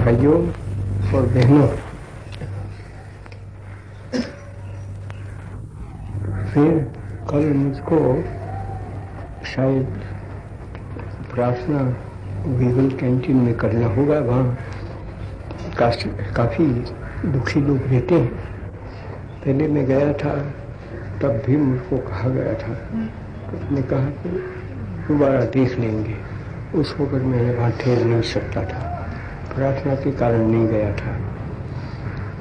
भाइयों और बहनों फिर कल मुझको शायद प्रार्थना वीगल कैंटीन में करना होगा वहाँ काफ़ी दुखी लोग रहते हैं। पहले मैं गया था, तब भी मुझको कहा गया था। उसने कहा कि दोबारा देख लेंगे। उस वक्त मैं वहाँ ठहर नहीं सकता था। प्रार्थना के कारण नहीं गया था।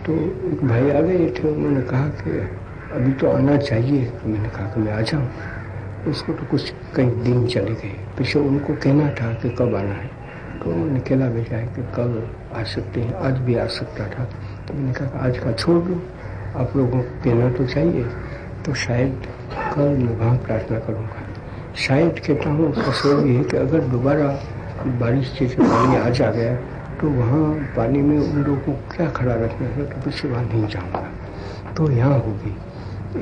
तो एक भाई आ गए थे, उन्होंने कहा कि अभी तो आना चाहिए। तो मैंने कहा कि मैं आ जाऊँ। उसको तो कुछ कई दिन चले गए। पीछे उनको कहना था कि कब आना है। तो उन्होंने कहला भेजा है कि कल आ सकते हैं। आज भी आ सकता था। तो मैंने कहा आज का छोड़ दो। आप लोगों को कहना तो चाहिए। तो शायद कल मैं वहाँ प्रार्थना करूँगा। शायद कहता हूँ स्वयं ये है कि अगर दोबारा बारिश जैसे पानी आ जा गया तो वहाँ पानी में उन लोगों को क्या खड़ा रखना है तो पीछे वहाँ नहीं जाऊँगा। तो यहाँ होगी।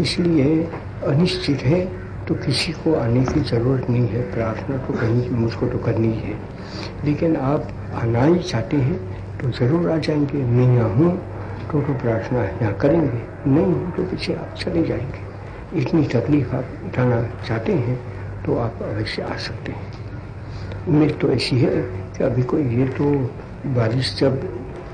इसलिए अनिश्चित है तो किसी को आने की ज़रूरत नहीं है। प्रार्थना तो कहीं मुझको तो करनी है। लेकिन आप आना ही चाहते हैं तो ज़रूर आ जाएँगे। मैं यहाँ हूँ तो तो प्रार्थना यहाँ करेंगे। नहीं हूँ तो पीछे आप चले जाएँगे। इतनी तकलीफ़ आप उठाना चाहते हैं तो आप अवश्य आ सकते हैं। उम्मीद तो ऐसी है कि अभी कोई ये तो बारिश जब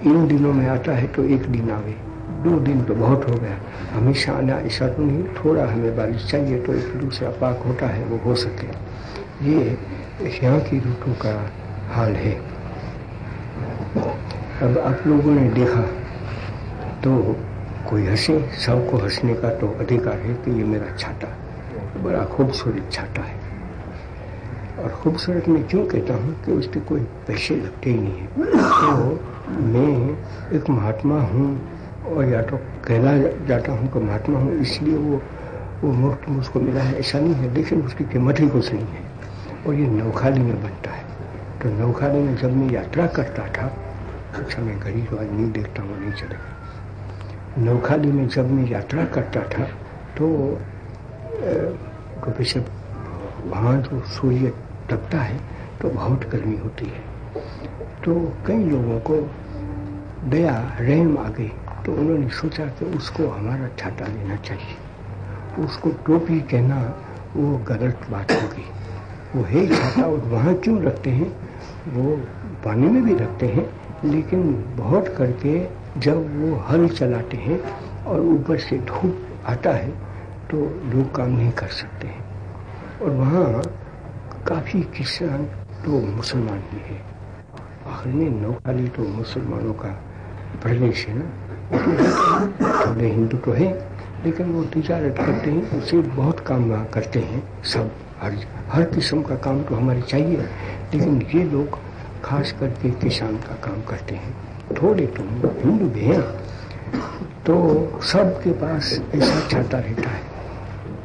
इन दिनों में आता है तो एक दिन आवे। दो दिन तो बहुत हो गया। हमेशा आना ऐसा तो नहीं, थोड़ा हमें बारिश चाहिए तो एक दूसरा पाक होता है, वो हो सके। ये यहाँ की ऋतु का हाल है। अब आप लोगों ने देखा तो कोई हंसे, सबको हंसने का तो अधिकार है कि ये मेरा छाता बड़ा खूबसूरत छाता है। और खूबसूरत मैं क्यों कहता हूँ कि उसके कोई पैसे लगते ही नहीं है। तो मैं एक महात्मा हूँ और या तो कहना जाता हूँ कि महात्मा हूँ, इसलिए वो वो मुफ़्त मुझको मिला है। ऐसा नहीं है, लेकिन उसकी कीमत ही कुछ नहीं है। और ये नौखाली में बनता है। तो नौखाली में जब मैं यात्रा करता था अच्छा मैं आज नहीं देखता हूँ, नहीं चलेगा। नौखाली में जब मैं यात्रा करता था तो तो वहाँ जो सूर्य तपता है तो बहुत गर्मी होती है। तो कई लोगों को दया, रहम आ गई तो उन्होंने सोचा कि उसको हमारा छाता लेना चाहिए। उसको टोपी कहना वो गलत बात होगी वो है छाता और वहाँ क्यों रखते हैं? वो पानी में भी रखते हैं, लेकिन बहुत करके जब वो हल चलाते हैं और ऊपर से धूप आता है तो लोग काम नहीं कर सकते हैं। और वहाँ काफ़ी किसान तो मुसलमान भी है। आखिर में नौखाली तो मुसलमानों का प्रदेश है ना? थोड़े हिंदू तो है, लेकिन वो तिजारत करते हैं, उसे बहुत काम करते हैं, सब। हर हर किस्म का काम तो हमारे चाहिए, लेकिन ये लोग खास करके किसान का काम करते हैं। थोड़े तो हिंदू भी हैं तो सबके पास ऐसा छाता रहता है।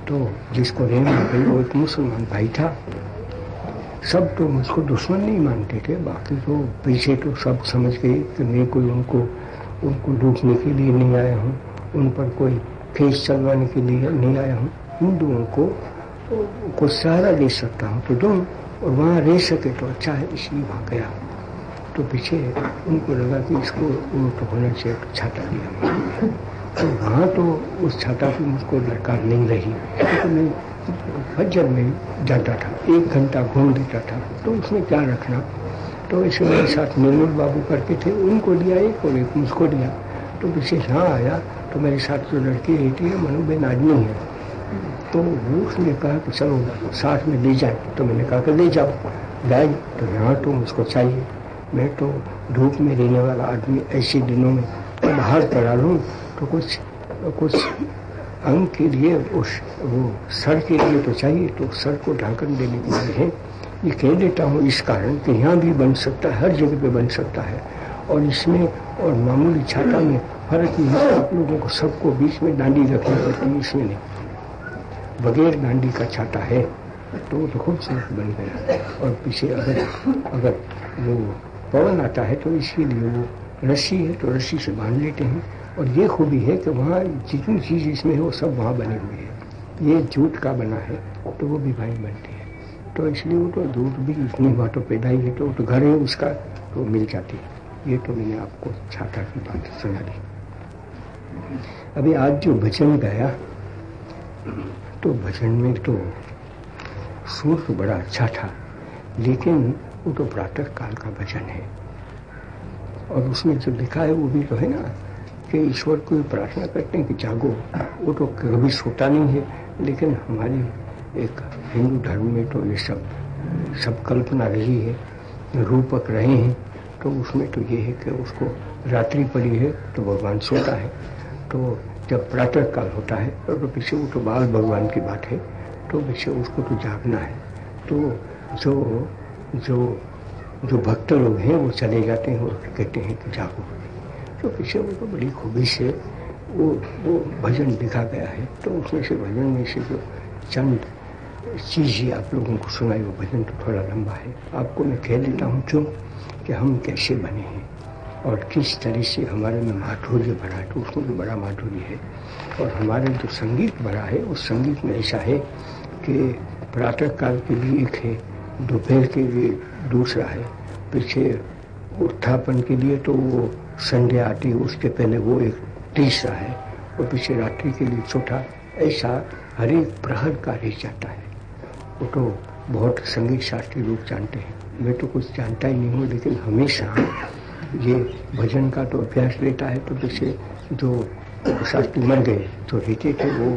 तो जिसको रहना भाई वो एक मुसलमान भाई था सब तो मुझको दुश्मन नहीं मानते थे, बाकी तो पीछे तो सब समझ गए कि मैं कोई उनको उनको लूटने के लिए नहीं आया हूँ, उन पर कोई केस चलवाने के लिए नहीं आया हूँ। हिंदुओं को को सहारा दे सकता हूँ तो दो और वहाँ रह सके तो अच्छा है, इसलिए वहाँ गया। तो पीछे उनको लगा कि इसको वो तो होना चाहिए तो छाता दिया तो वहाँ तो उस छाता की मुझको दरकार नहीं रही। तो मैं फजर में जाता था, एक घंटा घूम देता था। तो उसमें क्या रखना? तो इसे मेरे साथ निर्मल बाबू करके थे, उनको दिया, एक और एक मुझको दिया। तो पीछे यहाँ आया तो मेरे साथ जो लड़की रहती है मनुबेन आदमी है। तो वो उसने कहा कि चलो, साथ में ले जाए। तो मैंने कहा कि ले जाओ। लाए तो यहाँ तो मुझको चाहिए। मैं तो धूप में रहने वाला आदमी ऐसे दिनों में बाहर पड़ा लूँ तो कुछ कुछ अंग के लिए, उस, वो सर के लिए तो चाहिए तो सर को ढांकन देने के लिए है। ये कह देता हूँ, इस कारण कि यहाँ भी बन सकता है हर जगह पे बन सकता है। और इसमें, और मामूली छाता में, फ़र्क नहीं है आप लोगों को सबको बीच में डांडी रखनी पड़ती है, इसमें नहीं। बगैर डांडी का छाता है तो तो खूबसूरत बन गया। और पीछे अगर अगर वो पवन आता है तो इसीलिए वो रस्सी है तो रस्सी से बाँध लेते हैं। और ये खूबी है कि वहाँ जितनी चीज़ इसमें है वो सब वहाँ बने हुई है। ये जूट का बना है तो वो भी भाई बनती है। तो इसलिए वो तो दूध भी इतनी वहाँ तो पैदा ही है तो, तो घर है उसका तो मिल जाती है। ये तो मैंने आपको छाता की बात सुना दी। अभी आज जो भजन गाया तो भजन में तो सुर तो बड़ा अच्छा था लेकिन वो तो प्रातः काल का भजन है। और उसमें जो लिखा है वो भी तो है ना कि ईश्वर को प्रार्थना करते हैं कि जागो। वो तो कभी सोता नहीं है, लेकिन हमारी एक हिंदू धर्म में तो ये सब सब कल्पना रही है, रूपक रहे हैं तो उसमें तो ये है कि उसको रात्रि पड़ी है तो भगवान सोता है। तो जब प्रातः काल होता है तो पीछे वो तो बाल भगवान की बात है तो पीछे उसको तो जागना है। तो जो जो जो भक्त लोग हैं, वो चले जाते हैं और कहते हैं कि जागो। तो पीछे वो तो बड़ी खूबी से वो वो भजन लिखा गया है। तो उसमें से भजन में से जो चंद चीज़ ही आप लोगों को सुनाई, वो भजन तो थोड़ा लंबा है। आपको मैं कह देता हूँ क्यों कि हम कैसे बने हैं और किस तरह से हमारे में माधुर्य भरा है। तो उसमें भी बड़ा माधुर्य है। और हमारे जो संगीत भरा है, उस संगीत में ऐसा है कि प्रातः काल के लिए एक है, दोपहर के लिए दूसरा है, पीछे उत्थापन के लिए तो वो संध्या आती है उसके पहले वो एक तीसरा है, और पीछे रात्रि के लिए चौथा, ऐसा हर एक प्रहर का रह जाता है। वो तो बहुत संगीत शास्त्री लोग जानते हैं। मैं तो कुछ जानता ही नहीं हूँ, लेकिन हमेशा ये भजन का तो अभ्यास लेता है तो जैसे जो शास्त्री मर गए तो रहते थे, वो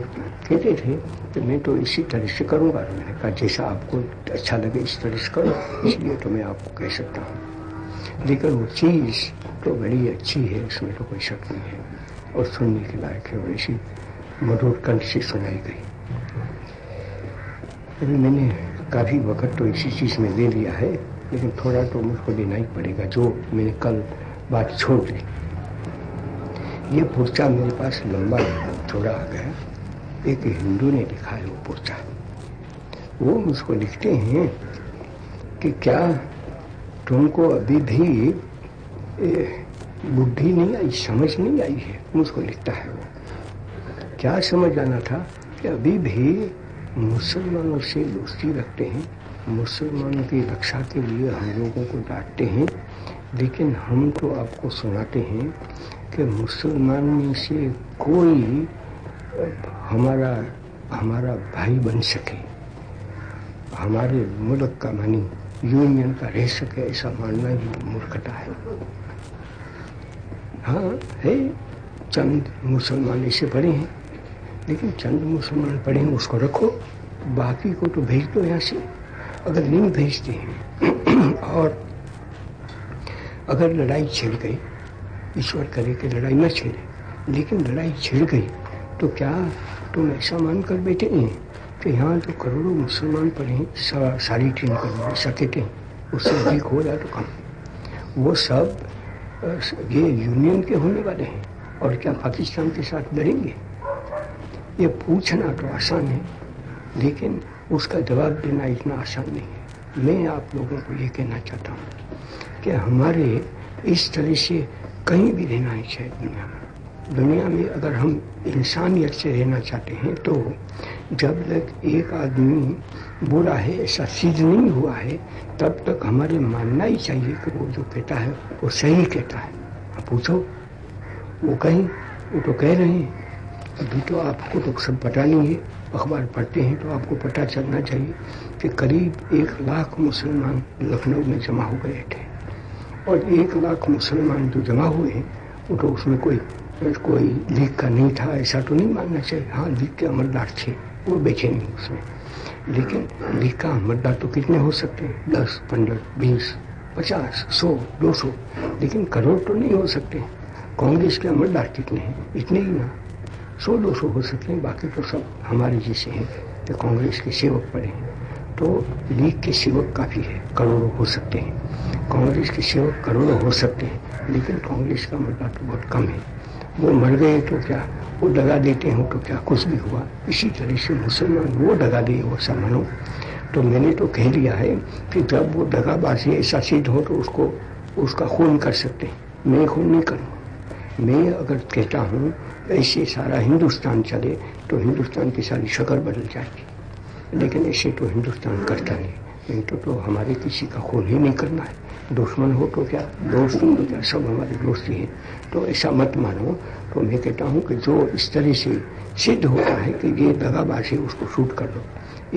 कहते थे कि मैं तो इसी तरह से करूँगा। मैंने कहा, जैसा आपको अच्छा लगे इस तरह से करो, इसलिए तो मैं आपको कह सकता हूँ। लेकिन वो चीज़ तो बड़ी अच्छी है इसमें तो कोई शक नहीं है। और सुनने के लायक है, और इसी मधुर कंठ से सुनाई गई। अभी मैंने काफ़ी वक्त तो इसी चीज़ में ले लिया है, लेकिन थोड़ा तो मुझको देना ही पड़ेगा, जो मैंने कल बात छोड़ दी। ये पुर्चा मेरे पास लंबा थोड़ा आ गया। एक हिंदू ने लिखा है वो पुर्चा वो मुझको लिखते हैं कि क्या तुमको अभी भी बुद्धि नहीं आई, समझ नहीं आई है। मुझको लिखता है वो। क्या समझ आना था कि अभी भी मुसलमानों से दोस्ती रखते हैं, मुसलमानों की रक्षा के लिए हम लोगों को डांटते हैं, लेकिन हम तो आपको सुनाते हैं कि मुसलमान में से कोई हमारा हमारा भाई बन सके, हमारे मुल्क का मानी, यूनियन का रह सके, ऐसा मानना ही मूर्खता है। हाँ है। चंद मुसलमान ऐसे बड़े हैं। लेकिन चंद मुसलमान पढ़े हैं उसको रखो। बाकी को तो भेज दो यहाँ से। अगर नहीं भेजते हैं और अगर लड़ाई छिड़ गई ईश्वर करे कि लड़ाई न छिड़े। लेकिन लड़ाई छिड़ गई तो क्या तुम ऐसा मान कर बैठे हैं कि यहाँ जो करोड़ों मुसलमान पढ़े हैं सा, सारी टीम कर हैं उससे अधिक हो जाए तो कम। वो सब ये यूनियन के होने वाले हैं और क्या पाकिस्तान के साथ लड़ेंगे? ये पूछना तो आसान है, लेकिन उसका जवाब देना इतना आसान नहीं है। मैं आप लोगों को ये कहना चाहता हूँ कि हमारे इस तरह से कहीं भी रहना नहीं चाहिए दुनिया में। दुनिया में अगर हम इंसानियत से रहना चाहते हैं तो जब तक एक आदमी बुरा है, ऐसा सिद्ध नहीं हुआ है, तब तक हमारे मानना ही चाहिए कि वो जो कहता है, वो सही कहता है। आप पूछो, वो कहीं, वो तो कह रहे हैं। अभी तो आपको तो सब पता नहीं है, अखबार पढ़ते हैं तो आपको पता चलना चाहिए कि करीब एक लाख मुसलमान लखनऊ में जमा हो गए थे। और एक लाख मुसलमान जो जमा हुए हैं, वो तो उसमें कोई कोई लीग का नहीं था, ऐसा तो नहीं मानना चाहिए। हाँ लीग के अमलदार थे, वो बेचे नहीं उसमें। लेकिन लीग का अमलदार तो कितने हो सकते हैं? दस, पंद्रह, बीस, पचास, सौ, दो सौ। लेकिन करोड़ तो नहीं हो सकते। कांग्रेस के अमलदार कितने हैं? इतने ही ना। सौ, दो सौ हो सकते हैं, बाकी तो सब हमारे जैसे हैं कि कांग्रेस के सेवक पड़े हैं। तो लीग के सेवक काफ़ी है, करोड़ों हो सकते हैं। कांग्रेस के सेवक करोड़ों हो सकते हैं, लेकिन कांग्रेस का मुद्दा तो बहुत कम है। वो मर गए तो क्या? वो दगा देते हो तो क्या कुछ भी हुआ? इसी तरह से मुसलमान वो दगा दिए वो सब तो मैंने तो कह दिया है कि जब वो दगाबाजी ऐसा सिद्ध हो तो उसको, उसका खून कर सकते मैं खून नहीं करूँगा। मैं अगर कहता हूँ, ऐसे सारा हिंदुस्तान चले तो हिंदुस्तान की सारी शक्ल बदल जाएगी। लेकिन ऐसे तो हिंदुस्तान करता नहीं। नहीं तो तो हमारे किसी का खून ही नहीं करना है। दुश्मन हो तो क्या? दोस्त हो तो क्या? सब हमारे दोस्त ही। हैं तो ऐसा मत मानो। तो मैं कहता हूँ कि जो इस तरह से सिद्ध होता है कि ये दगाबाज है, उसको शूट कर दो।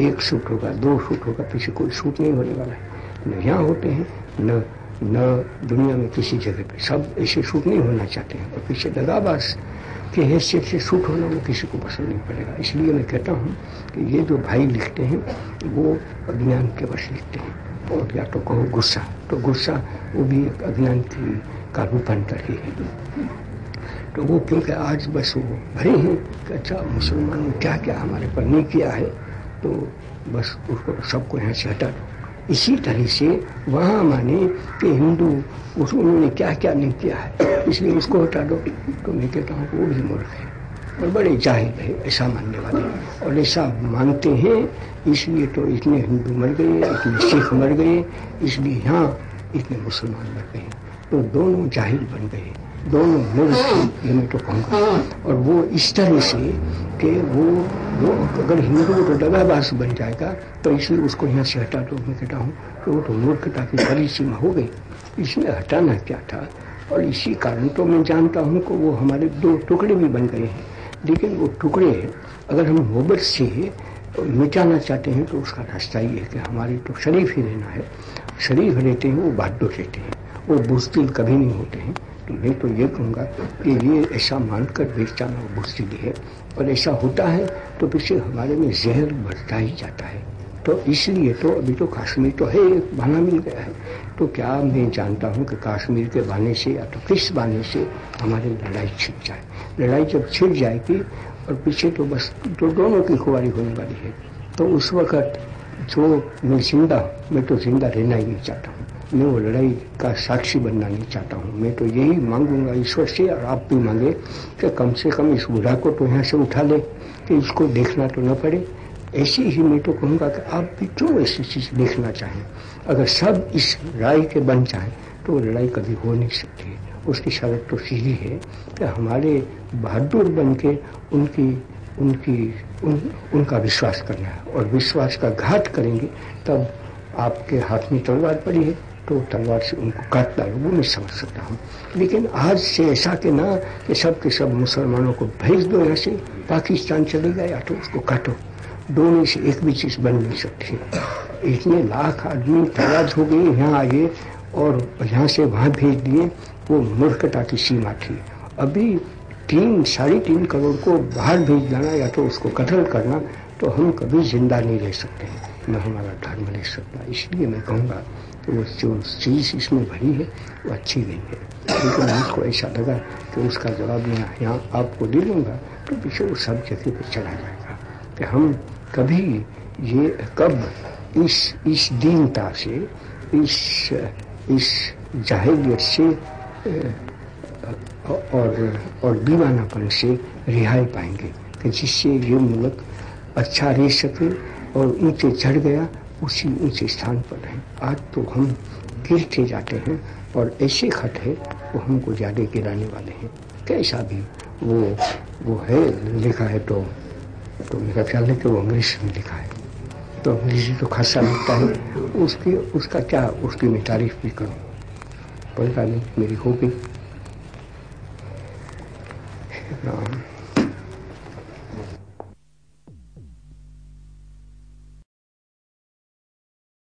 एक शूट होगा, दो शूट होगा, पीछे कोई शूट नहीं होने वाला है। न यहाँ होते हैं, न न दुनिया में किसी जगह पे। सब ऐसे शूट नहीं होना चाहते हैं। और पीछे दगाबाज के हैसियत से शूट होना वो किसी को पसंद नहीं पड़ेगा। इसलिए मैं कहता हूँ कि ये जो भाई लिखते हैं, वो अज्ञान के वश लिखते हैं। और या तो कहो गुस्सा। तो गुस्सा, वो भी एक अज्ञान की का रूपांतर ही है। तो वो क्योंकि आज बस वो भरे हैं कि अच्छा मुसलमान ने क्या क्या हमारे पर नहीं किया है तो बस उसको सबको यहाँ से हटा दो। इसी तरह से वहाँ माने कि हिंदू, उस उन्होंने क्या क्या नहीं किया है। इसलिए उसको हटा दो। तो मैं कहता हूँ वो भी मूर्ख है और बड़े जाहिल है, ऐसा मानने वाले और ऐसा मानते हैं, इसलिए तो इतने हिंदू मर गए, इतने सिख मर गए, इसलिए यहाँ इतने मुसलमान मर गए। तो दोनों जाहिल बन गए। दोनों मूर्ख ये मैं तो और वो इस तरह से कि वो वो अगर हिंदू तो दगाबाज बन जाएगा तो इसलिए उसको यहाँ से हटा दो। मैं कहता हूँ कि वो तो मूर्खता की बड़ी सीमा हो गई। इसमें हटाना क्या था? और इसी कारण तो मैं जानता हूँ कि वो हमारे दो टुकड़े भी बन गए हैं। लेकिन वो टुकड़े अगर हम मोहब्बत से मिटाना चाहते हैं तो उसका रास्ता ये है कि हमारे तो शरीफ ही रहना है। शरीफ रहते हैं वो बहादुर रहते हैं। वो बुजदिल कभी नहीं होते हैं। तो मैं तो ये कहूँगा कि ये ऐसा मानकर बेच जाना बुजदिली है। और ऐसा होता है तो पीछे हमारे में जहर बढ़ता ही जाता है। तो इसलिए तो अभी तो कश्मीर तो है, एक बहाना मिल गया है। तो क्या मैं जानता हूँ कि कश्मीर के बहाने से या तो किस बहाने से हमारी लड़ाई छिप जाए? लड़ाई जब छिप जाएगी और पीछे तो बस तो दोनों की खुआरी होने वाली है। तो उस वक्त जो मैं ज़िंदा मैं तो ज़िंदा रहना ही नहीं चाहता हूँ। मैं वो लड़ाई का साक्षी बनना नहीं चाहता हूँ। मैं तो यही मांगूँगा ईश्वर से और आप भी मांगे कि कम से कम इस बुढ़ा को तो यहाँ से उठा ले कि इसको देखना तो न पड़े। ऐसी ही मैं तो कहूँगा कि आप भी क्यों ऐसी चीज़ देखना चाहें अगर सब इस राय के बन जाए तो लड़ाई कभी हो नहीं सकती। उसकी शर्त तो सीधी है कि हमारे बहादुर बन के उनकी उनकी उन, उनका विश्वास करना है। और विश्वास का घात करेंगे तब आपके हाथ में तलवार पड़ी है। तो तलवार से उनको काट डालो वो मैं समझ सकता हूँ लेकिन आज से ऐसा कि ना कि सब के सब मुसलमानों को भेज दो यहाँ से, पाकिस्तान चले गए या तो उसको काटो। दोनों से एक भी चीज़ बन नहीं सकती। इतने लाख आदमी तैयार हो गए, यहाँ आए और यहाँ से वहाँ भेज दिए, वो मूर्खता की सीमा थी। अभी तीन, साढ़े तीन करोड़ को बाहर भेज जाना या तो उसको कत्ल करना तो हम कभी ज़िंदा नहीं रह सकते। न हमारा धर्म रह सकता, इसलिए मैं कहूँगा वो जो चीज़ इसमें भरी है, वो अच्छी नहीं है। लेकिन मुझको ऐसा लगा कि उसका जवाब मैं यहाँ आपको दे दूँगा तो पीछे वो सब जगह पर चला जाएगा। कि हम कभी ये कब इस इस दीनता से, इस इस जाहिलियत से और और दीवानापन से रिहाई पाएँगे। कि जिससे ये मुल्क अच्छा रह सके और ऊँचे चढ़ गया उसी ऊँचे स्थान पर रहे आज तो हम गिरते जाते हैं और ऐसे खत है वो हमको ज़्यादा गिराने वाले हैं। कैसा भी वो वो है, लिखा है तो तो मेरा ख्याल है कि वो अंग्रेज़ी में लिखा है। तो अंग्रेज़ी तो खासा लिखता है। उसकी, उसका क्या, उसकी मैं तारीफ़ भी करूँ? पता नहीं, मेरी हो गई